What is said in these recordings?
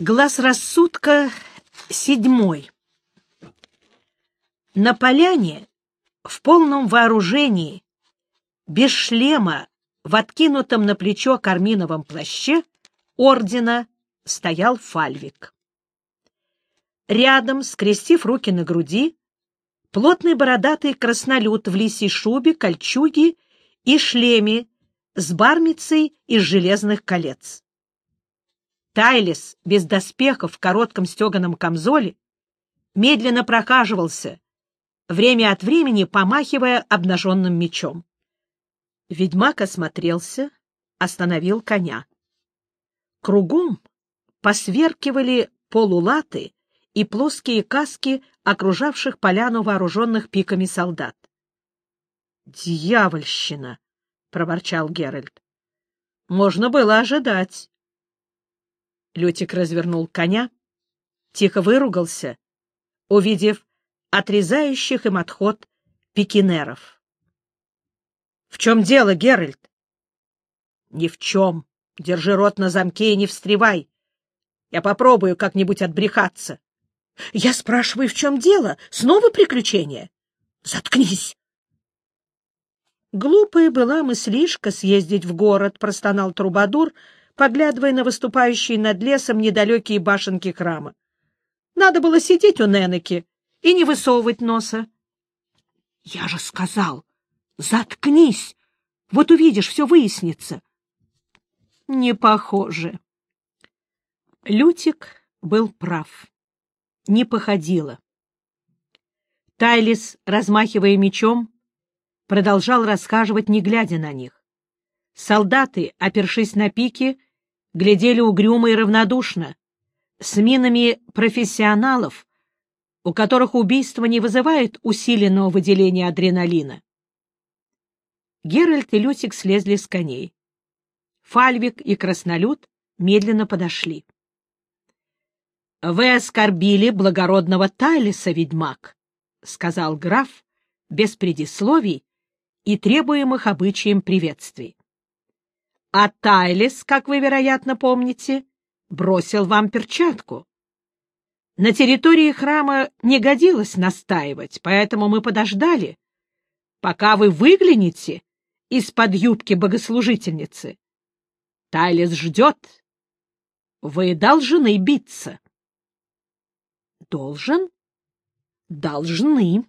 Глаз рассудка седьмой. На поляне, в полном вооружении, без шлема, в откинутом на плечо карминовом плаще ордена стоял Фальвик. Рядом, скрестив руки на груди, плотный бородатый краснолюд в лисьей шубе, кольчуге и шлеме с бармицей из железных колец. Тайлис без доспехов в коротком стеганом камзоле медленно прохаживался, время от времени помахивая обнаженным мечом. Ведьмак осмотрелся, остановил коня. Кругом посверкивали полулаты и плоские каски окружавших поляну вооруженных пиками солдат. «Дьявольщина!» — проворчал Геральт. «Можно было ожидать. Лютик развернул коня, тихо выругался, увидев отрезающих им отход пикинеров. — В чем дело, Геральт? — Ни в чем. Держи рот на замке и не встревай. Я попробую как-нибудь отбрехаться. — Я спрашиваю, в чем дело? Снова приключение? — Заткнись! Глупая была мыслишка съездить в город, — простонал Трубадур, — поглядывая на выступающие над лесом недалекие башенки храма. Надо было сидеть у Ненеки и не высовывать носа. — Я же сказал, заткнись, вот увидишь, все выяснится. — Не похоже. Лютик был прав. Не походило. Тайлис, размахивая мечом, продолжал расхаживать, не глядя на них. Солдаты, опершись на пики, глядели угрюмо и равнодушно, с минами профессионалов, у которых убийство не вызывает усиленного выделения адреналина. Геральт и Лютик слезли с коней. Фальвик и Краснолюд медленно подошли. — Вы оскорбили благородного Тайлиса, ведьмак, — сказал граф без предисловий и требуемых обычаем приветствий. А Тайлис, как вы, вероятно, помните, бросил вам перчатку. На территории храма не годилось настаивать, поэтому мы подождали, пока вы выглянете из-под юбки богослужительницы. Тайлис ждет. Вы должны биться. Должен? Должны.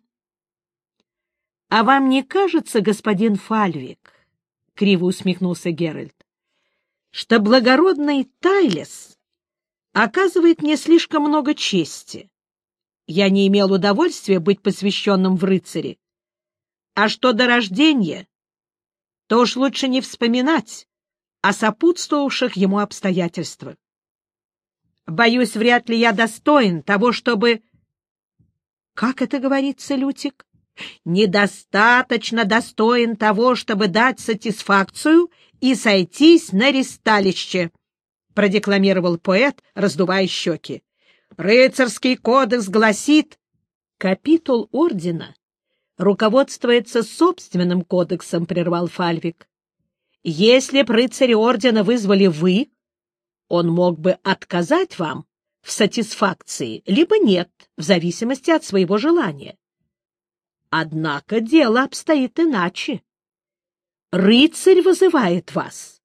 А вам не кажется, господин Фальвик, — криво усмехнулся Геральт, — что благородный Тайлес оказывает мне слишком много чести. Я не имел удовольствия быть посвященным в рыцари. А что до рождения, то уж лучше не вспоминать о сопутствовавших ему обстоятельствах. Боюсь, вряд ли я достоин того, чтобы... Как это говорится, Лютик? Недостаточно достоин того, чтобы дать сатисфакцию и сойтись на ристалище, — продекламировал поэт, раздувая щеки. Рыцарский кодекс гласит, капитул ордена руководствуется собственным кодексом, — прервал Фальвик. Если б рыцари ордена вызвали вы, он мог бы отказать вам в сатисфакции, либо нет, в зависимости от своего желания. Однако дело обстоит иначе. Рыцарь вызывает вас,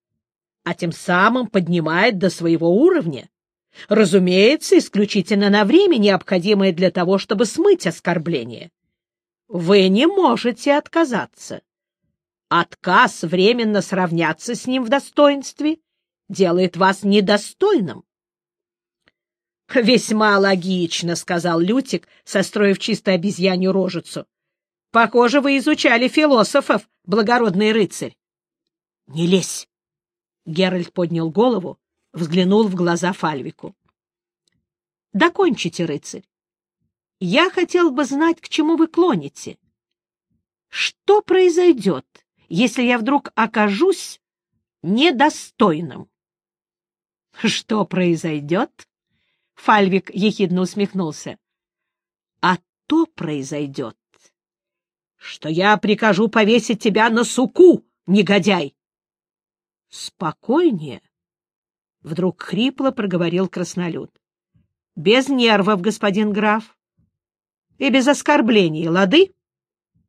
а тем самым поднимает до своего уровня. Разумеется, исключительно на время, необходимое для того, чтобы смыть оскорбление. Вы не можете отказаться. Отказ временно сравняться с ним в достоинстве делает вас недостойным. — Весьма логично, — сказал Лютик, состроив чисто обезьянью рожицу. Похоже, вы изучали философов, благородный рыцарь. — Не лезь! — Геральт поднял голову, взглянул в глаза Фальвику. — Докончите, рыцарь. Я хотел бы знать, к чему вы клоните. Что произойдет, если я вдруг окажусь недостойным? — Что произойдет? — Фальвик ехидно усмехнулся. — А то произойдет, что я прикажу повесить тебя на суку, негодяй. Спокойнее. Вдруг хрипло проговорил краснолюд. — Без нервов, господин граф. И без оскорблений, лады?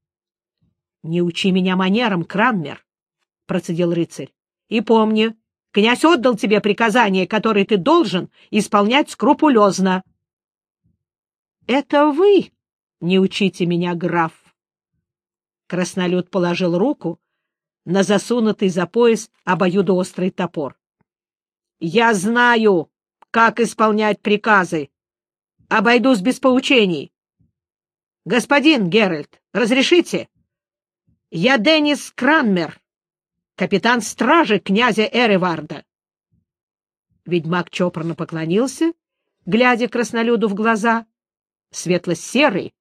— Не учи меня манерам, Кранмер, — процедил рыцарь. — И помни, князь отдал тебе приказание, которое ты должен исполнять скрупулезно. — Это вы не учите меня, граф. Краснолюд положил руку на засунутый за пояс обоюдоострый топор. — Я знаю, как исполнять приказы. Обойдусь без поучений. — Господин Геральт, разрешите? — Я Деннис Кранмер, капитан стражи князя Эреварда. Ведьмак чопорно поклонился, глядя краснолюду в глаза, светло-серый,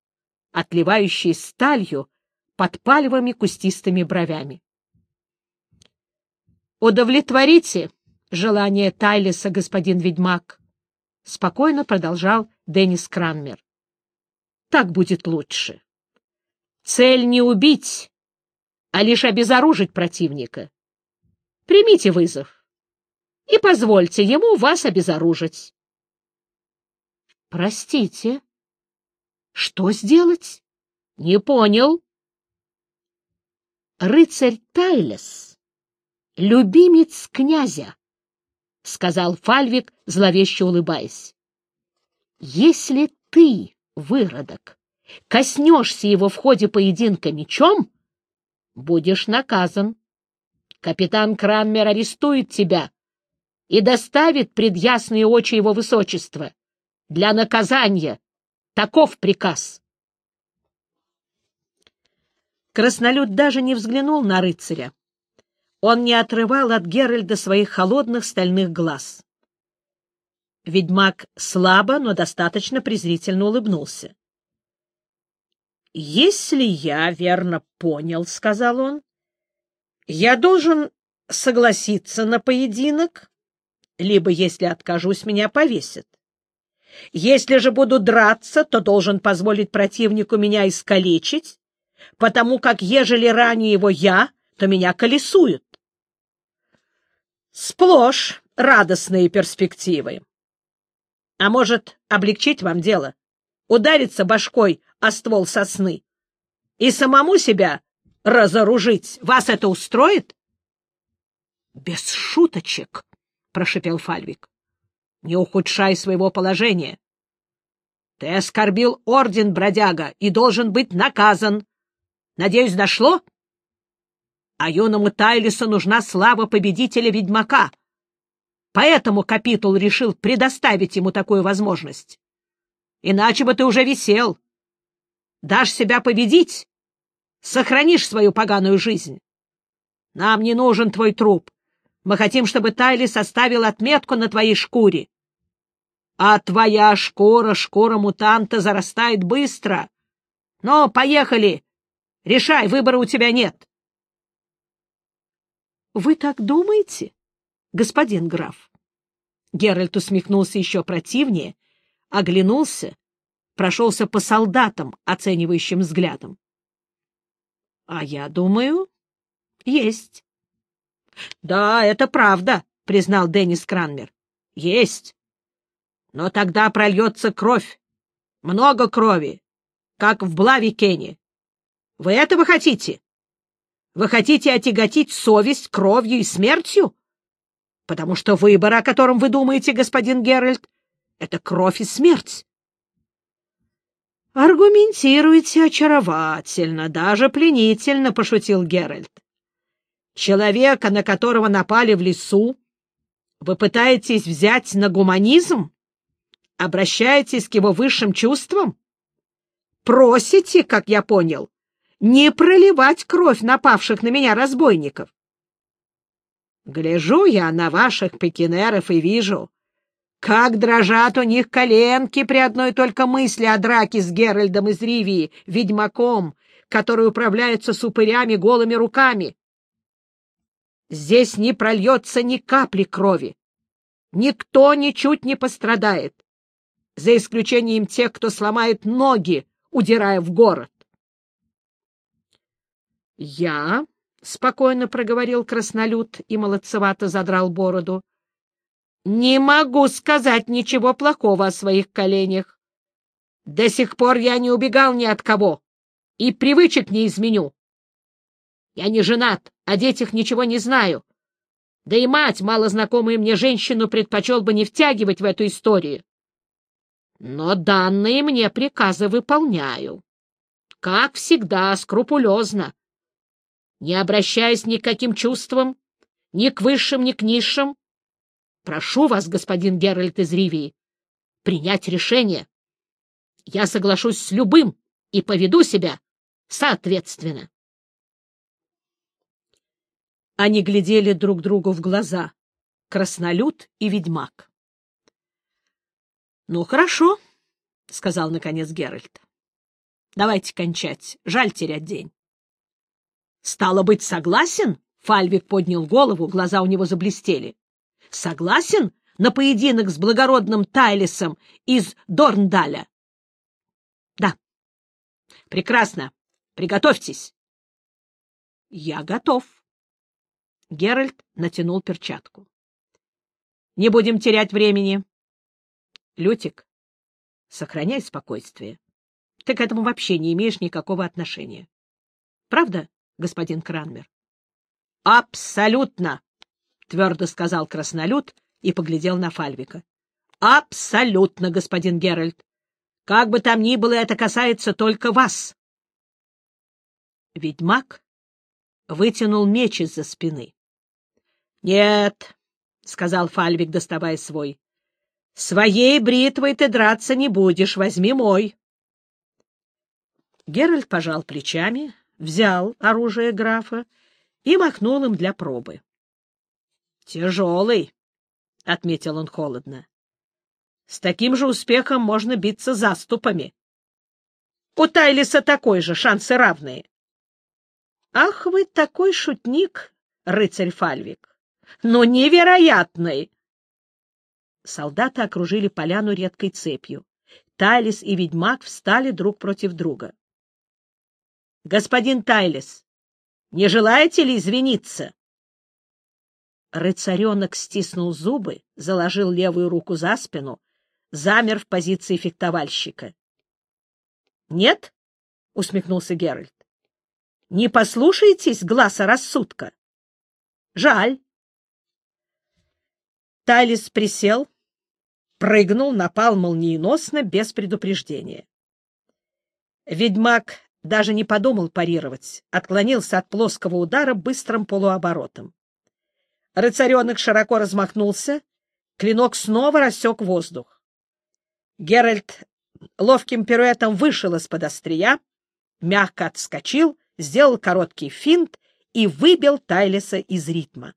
отливающий сталью под палевыми кустистыми бровями. «Удовлетворите желание Тайлиса, господин ведьмак», — спокойно продолжал Деннис Кранмер. «Так будет лучше. Цель не убить, а лишь обезоружить противника. Примите вызов и позвольте ему вас обезоружить». «Простите», что сделать? Не понял. Рыцарь Тайлес, любимец князя, — сказал Фальвик, зловеще улыбаясь. Если ты, выродок, коснешься его в ходе поединка мечом, будешь наказан. Капитан Кранмер арестует тебя и доставит пред ясные очи его высочества для наказания Таков приказ. Краснолюд даже не взглянул на рыцаря. Он не отрывал от Геральда своих холодных стальных глаз. Ведьмак слабо, но достаточно презрительно улыбнулся. — Если я верно понял, — сказал он, — я должен согласиться на поединок, либо, если откажусь, меня повесят. Если же буду драться, то должен позволить противнику меня искалечить, потому как, ежели ранее его я, то меня колесуют. Сплошь радостные перспективы. А может, облегчить вам дело? Удариться башкой о ствол сосны и самому себя разоружить. Вас это устроит? — Без шуточек, — прошепел Фальвик. Не ухудшай своего положения. Ты оскорбил орден, бродяга, и должен быть наказан. Надеюсь, дошло? А юному Тайлису нужна слава победителя-ведьмака. Поэтому капитул решил предоставить ему такую возможность. Иначе бы ты уже висел. Дашь себя победить, сохранишь свою поганую жизнь. Нам не нужен твой труп. Мы хотим, чтобы Тайлис оставил отметку на твоей шкуре а твоя шкура, шкура мутанта, зарастает быстро. Но поехали! Решай, выбора у тебя нет. — Вы так думаете, господин граф? Геральт усмехнулся еще противнее, оглянулся, прошелся по солдатам оценивающим взглядом. — А я думаю, есть. — Да, это правда, — признал Деннис Кранмер. — Есть. Но тогда прольется кровь. Много крови, как в Блавикене. Вы этого хотите? Вы хотите отяготить совесть кровью и смертью? Потому что выбор, о котором вы думаете, господин Геральт, — это кровь и смерть. «Аргументируете очаровательно, даже пленительно», — пошутил Геральт. «Человека, на которого напали в лесу, вы пытаетесь взять на гуманизм? обращаетесь к его высшим чувствам? Просите, как я понял, не проливать кровь напавших на меня разбойников. Гляжу я на ваших пекинеров и вижу, как дрожат у них коленки при одной только мысли о драке с Геральдом из Ривии, ведьмаком, который управляется с упырями голыми руками. Здесь не прольется ни капли крови. Никто ничуть не пострадает за исключением тех, кто сломает ноги, удирая в город. — Я, — спокойно проговорил краснолюд и молодцевато задрал бороду, Не могу сказать ничего плохого о своих коленях. До сих пор я не убегал ни от кого и привычек не изменю. Я не женат, о детях ничего не знаю. Да и мать, мало знакомую мне женщину, предпочел бы не втягивать в эту историю. Но данные мне приказы выполняю. Как всегда, скрупулезно. Не обращаясь ни к каким чувствам, ни к высшим, ни к низшим, прошу вас, господин Геральт из Ривии, принять решение. Я соглашусь с любым и поведу себя соответственно. Они глядели друг другу в глаза, краснолюд и ведьмак. — Ну, хорошо, — сказал, наконец, Геральт. — Давайте кончать. Жаль терять день. — Стало быть, согласен? — Фальвик поднял голову, глаза у него заблестели. — Согласен на поединок с благородным Тайлисом из Дорндаля? — Да. — Прекрасно. Приготовьтесь. — Я готов. Геральт натянул перчатку. — Не будем терять времени. Лютик, сохраняй спокойствие. Ты к этому вообще не имеешь никакого отношения. Правда, господин Кранмер? — Абсолютно, — твердо сказал краснолюд и поглядел на Фальвика. — Абсолютно, господин Геральт. Как бы там ни было, это касается только вас. Ведьмак вытянул меч из-за спины. — Нет, — сказал Фальвик, доставая свой. — Своей бритвой ты драться не будешь, возьми мой. Геральт пожал плечами, взял оружие графа и махнул им для пробы. — Тяжелый, — отметил он холодно. — С таким же успехом можно биться заступами. У Тайлиса такой же, шансы равные. Ах вы такой шутник, рыцарь Фальвик! Ну, невероятный! Солдаты окружили поляну редкой цепью. Тайлис и ведьмак встали друг против друга. — Господин Тайлис, не желаете ли извиниться? Рыцаренок стиснул зубы, заложил левую руку за спину, замер в позиции фехтовальщика. — Нет? — усмехнулся Геральт. Не послушаетесь глаза рассудка? Жаль. Тайлис присел, прыгнул, напал молниеносно, без предупреждения. Ведьмак даже не подумал парировать, отклонился от плоского удара быстрым полуоборотом. Рыцаренок широко размахнулся, клинок снова рассек воздух. Геральт ловким пируэтом вышел из-под острия, мягко отскочил сделал короткий финт и выбил Тайлиса из ритма.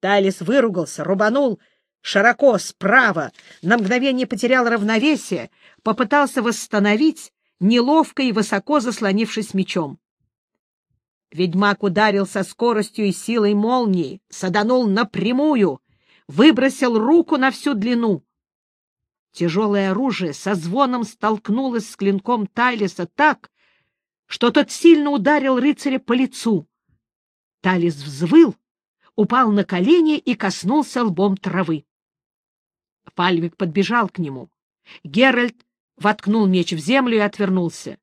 Тайлис выругался, рубанул широко справа, на мгновение потерял равновесие, попытался восстановить, неловко и высоко заслонившись мечом. Ведьмак ударил со скоростью и силой молнии, саданул напрямую, выбросил руку на всю длину. Тяжелое оружие со звоном столкнулось с клинком Тайлиса так, что тот сильно ударил рыцаря по лицу. Талис взвыл, упал на колени и коснулся лбом травы. Фальвик подбежал к нему. Геральт воткнул меч в землю и отвернулся.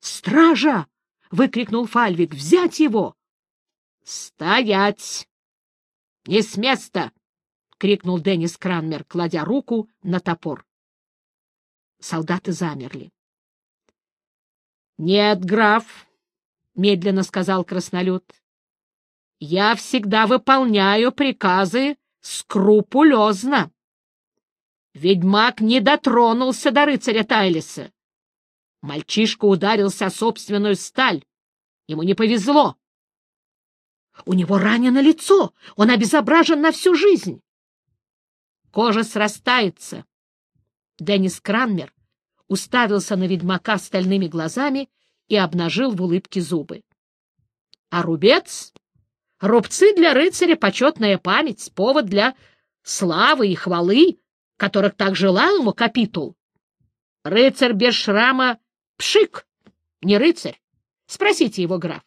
«Стража!» — выкрикнул Фальвик. «Взять его!» «Стоять! Не с места!» — крикнул Деннис Кранмер, кладя руку на топор. Солдаты замерли. — Нет, граф, — медленно сказал краснолюд, — я всегда выполняю приказы скрупулезно. Ведьмак не дотронулся до рыцаря Тайлиса. Мальчишка ударился о собственную сталь. Ему не повезло. У него ранено лицо, он обезображен на всю жизнь. Кожа срастается. Деннис Кранмер уставился на ведьмака стальными глазами и обнажил в улыбке зубы. — А рубец? Рубцы для рыцаря — почетная память, повод для славы и хвалы, которых так желал ему капитул. Рыцарь без шрама — пшик, не рыцарь. Спросите его, граф.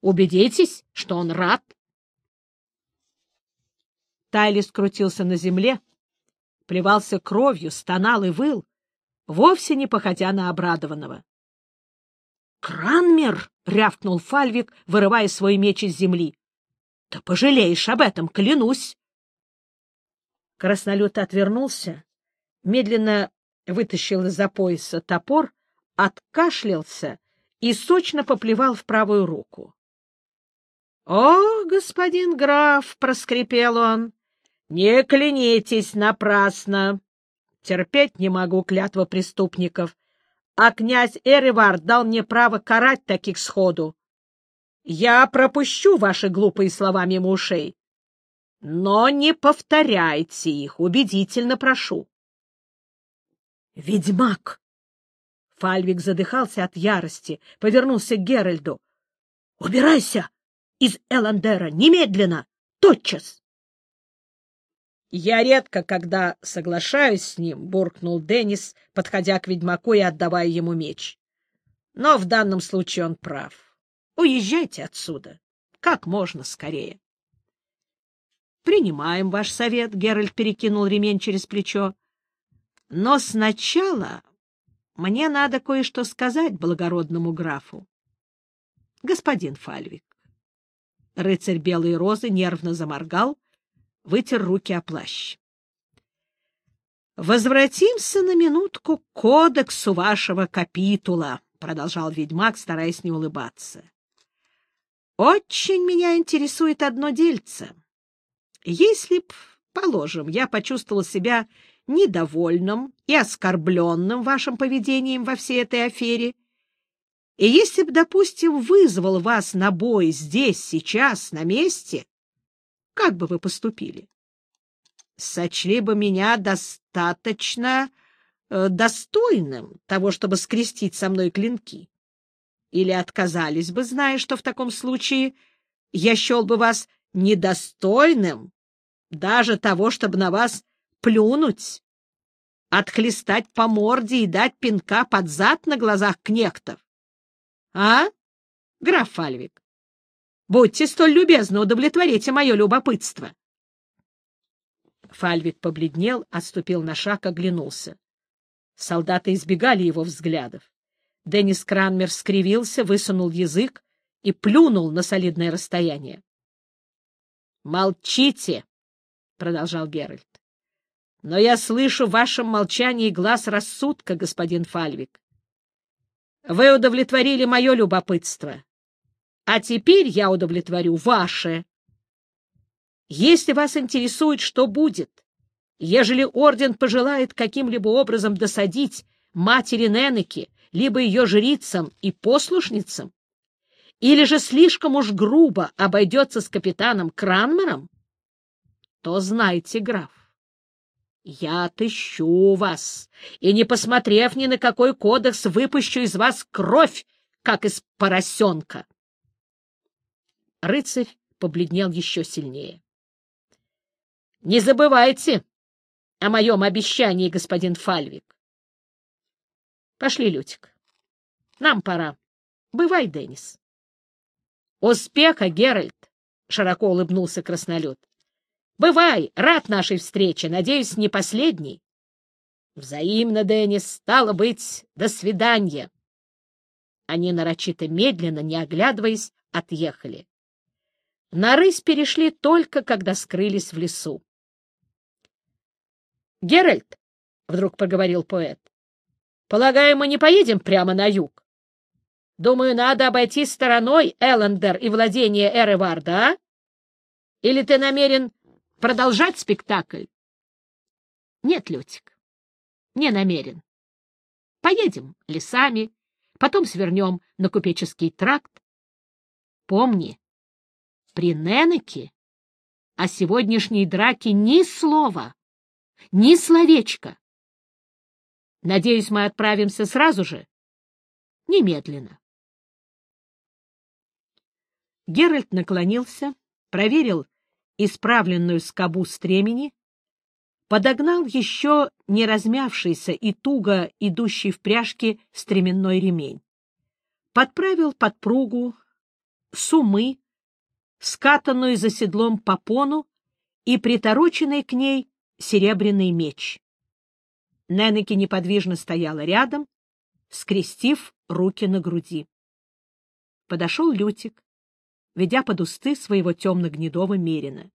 Убедитесь, что он рад. Тайли скрутился на земле, плевался кровью, стонал и выл, вовсе не походя на обрадованного. «Кранмер!» — рявкнул Фальвик, вырывая свой меч из земли. «Да пожалеешь об этом, клянусь!» Краснолет отвернулся, медленно вытащил из-за пояса топор, откашлялся и сочно поплевал в правую руку. — О, господин граф! — проскрипел он. — Не клянитесь напрасно! Терпеть не могу клятва преступников, а князь Эривар дал мне право карать таких сходу. Я пропущу ваши глупые слова мимо ушей, но не повторяйте их, убедительно прошу. «Ведьмак!» Фальвик задыхался от ярости, повернулся к Геральду. «Убирайся из Эландера! Немедленно! Тотчас!» «Я редко, когда соглашаюсь с ним», — буркнул Деннис, подходя к ведьмаку и отдавая ему меч. «Но в данном случае он прав. Уезжайте отсюда. Как можно скорее». «Принимаем ваш совет», — Геральт перекинул ремень через плечо. Но сначала мне надо кое-что сказать благородному графу. Господин Фальвик. Рыцарь Белой Розы нервно заморгал, вытер руки о плащ. «Возвратимся на минутку к кодексу вашего капитула», — продолжал ведьмак, стараясь не улыбаться. «Очень меня интересует одно дельце. Если б, положим, я почувствовал себя недовольным и оскорбленным вашим поведением во всей этой афере, и если б, допустим, вызвал вас на бой здесь, сейчас, на месте, как бы вы поступили? Сочли бы меня достаточно э, достойным того, чтобы скрестить со мной клинки? Или отказались бы, зная, что в таком случае я счел бы вас недостойным даже того, чтобы на вас плюнуть, отхлестать по морде и дать пинка под зад на глазах кнехтов? А, граф Фальвик? Будьте столь любезны, удовлетворите мое любопытство. Фальвик побледнел, отступил на шаг, оглянулся. Солдаты избегали его взглядов. Деннис Кранмер скривился, высунул язык и плюнул на солидное расстояние. «Молчите!» — продолжал Геральт. Но я слышу в вашем молчании глаз рассудка, господин Фальвик. Вы удовлетворили мое любопытство, а теперь я удовлетворю ваше. Если вас интересует, что будет, ежели орден пожелает каким-либо образом досадить матери Ненеки, либо ее жрицам и послушницам, или же слишком уж грубо обойдется с капитаном Кранмером, то знайте, граф, я отыщу вас, и, не посмотрев ни на какой кодекс, выпущу из вас кровь, как из поросенка. Рыцарь побледнел еще сильнее. — Не забывайте о моем обещании, господин Фальвик. — Пошли, Лютик. Нам пора. Бывай, Деннис. — Успеха, Геральт! — широко улыбнулся краснолюд. Бывай, рад нашей встрече, надеюсь, не последней. Взаимно, Деннис, стало быть, до свидания. Они нарочито медленно, не оглядываясь, отъехали. На рысь перешли только, когда скрылись в лесу. — Геральт, — вдруг проговорил поэт, — полагаю, мы не поедем прямо на юг. Думаю, надо обойти стороной Эллендер и владение Эреварда, а? Или ты намерен Продолжать спектакль? Нет, Лютик, не намерен. Поедем лесами, потом свернем на купеческий тракт. Помни, при Ненеке о сегодняшней драке ни слова, ни словечка. Надеюсь, мы отправимся сразу же, немедленно. Геральт наклонился, проверил исправленную скобу стремени, подогнал еще не размявшийся и туго идущий в пряжке стременной ремень, подправил подпругу, сумы, скатанную за седлом попону и притороченный к ней серебряный меч. Ненеки неподвижно стояла рядом, скрестив руки на груди. Подошел Лютик, ведя под усты своего темно-гнедого мерина.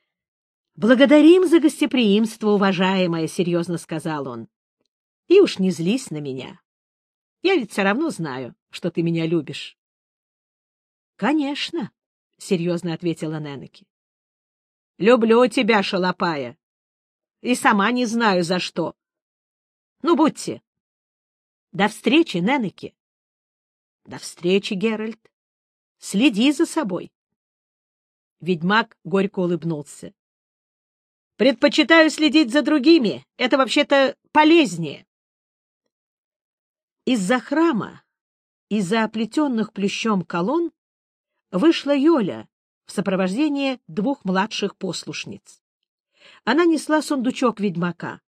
— Благодарим за гостеприимство, уважаемая, — серьезно сказал он. — И уж не злись на меня. Я ведь все равно знаю, что ты меня любишь. — Конечно, — серьезно ответила Ненеки. — Люблю тебя, шалопая. И сама не знаю, за что. Ну, будьте. До встречи, Ненеки. До встречи, Геральт. Следи за собой. Ведьмак горько улыбнулся. Предпочитаю следить за другими. Это вообще-то полезнее. Из-за храма, из-за оплетенных плющом колонн, вышла Йоля в сопровождении двух младших послушниц. Она несла сундучок ведьмака.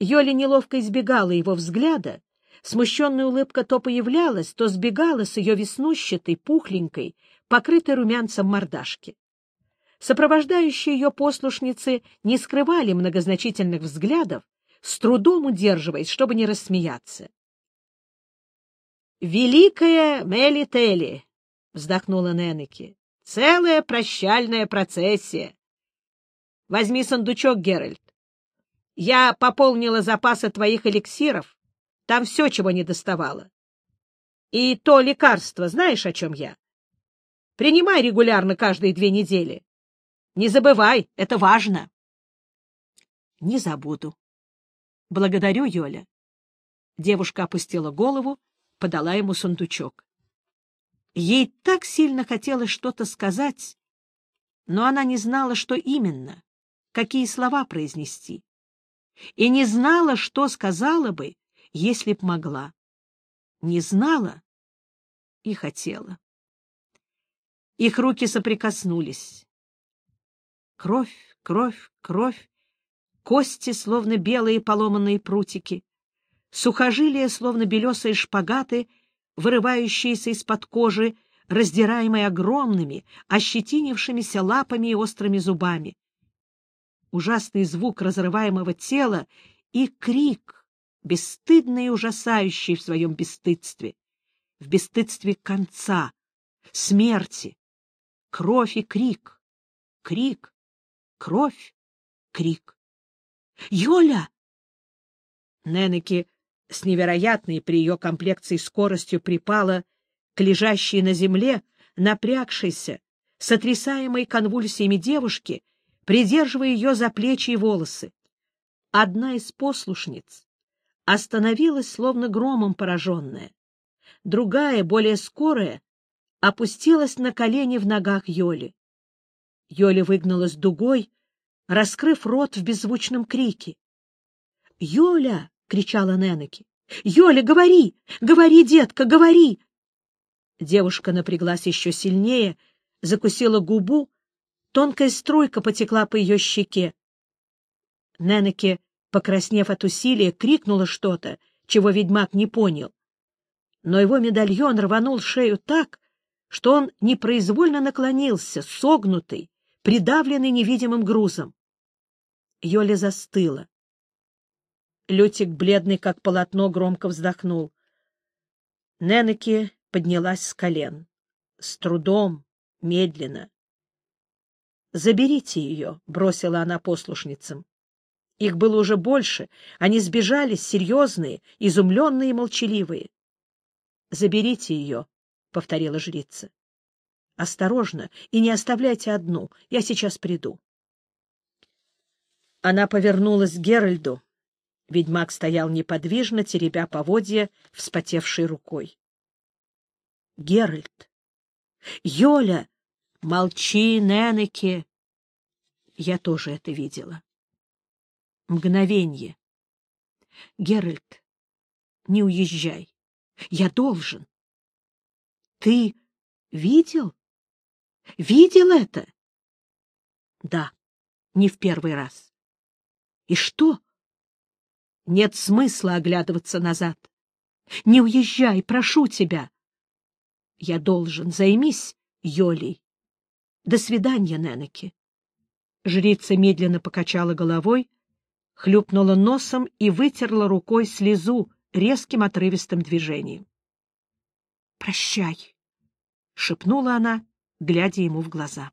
Йоля неловко избегала его взгляда, Смущенная улыбка то появлялась, то сбегала с ее веснущатой, пухленькой, покрытой румянцем мордашки. Сопровождающие ее послушницы не скрывали многозначительных взглядов, с трудом удерживаясь, чтобы не рассмеяться. «Великая Мели-Тели!» — вздохнула Ненеки. «Целая прощальная процессия. Возьми сундучок, Геральт. Я пополнила запасы твоих эликсиров, там все, чего не доставало. И то лекарство, знаешь, о чем я? Принимай регулярно каждые две недели. Не забывай, это важно. Не забуду. Благодарю, Йоля. Девушка опустила голову, подала ему сундучок. Ей так сильно хотелось что-то сказать, но она не знала, что именно, какие слова произнести. И не знала, что сказала бы, если б могла. Не знала и хотела. Их руки соприкоснулись. Кровь, кровь, кровь, кости, словно белые поломанные прутики, сухожилия, словно белесые шпагаты, вырывающиеся из-под кожи, раздираемые огромными, ощетинившимися лапами и острыми зубами. Ужасный звук разрываемого тела и крик — бесстыдный и ужасающий в своем бесстыдстве, в бесстыдстве конца, смерти, кровь и крик, крик, кровь, крик. «Юля!» Ненеки с невероятной при ее комплекции скоростью припала к лежащей на земле, напрягшейся, сотрясаемой конвульсиями девушки, придерживая ее за плечи и волосы. Одна из послушниц, остановилась, словно громом пораженная. Другая, более скорая, опустилась на колени в ногах Йоли. Йоли выгналась дугой, раскрыв рот в беззвучном крике. «Йоля!» — кричала Ненеки. «Йоля, говори! Говори, детка, говори!» Девушка напряглась еще сильнее, закусила губу, тонкая струйка потекла по ее щеке. Ненеке покраснев от усилия, крикнула что-то, чего ведьмак не понял. Но его медальон рванул шею так, что он непроизвольно наклонился, согнутый, придавленный невидимым грузом. Йоля застыла. Лютик, бледный как полотно, громко вздохнул. Ненеки поднялась с колен. С трудом, медленно. «Заберите ее», — бросила она послушницам. Их было уже больше. Они сбежались, серьезные, изумленные и молчаливые. — Заберите ее, — повторила жрица. — Осторожно и не оставляйте одну. Я сейчас приду. Она повернулась к Геральду. Ведьмак стоял неподвижно, теребя поводья, вспотевшей рукой. — Геральт! — Йоля! Молчи, Ненеке! Я тоже это видела. Мгновенье. Геральт, не уезжай. Я должен. Ты видел? Видел это? Да, не в первый раз. И что? Нет смысла оглядываться назад. Не уезжай, прошу тебя. Я должен, займись Йолей. До свидания, Ненеки. Жрица медленно покачала головой, хлюпнула носом и вытерла рукой слезу резким отрывистым движением. — Прощай, — шепнула она, глядя ему в глаза.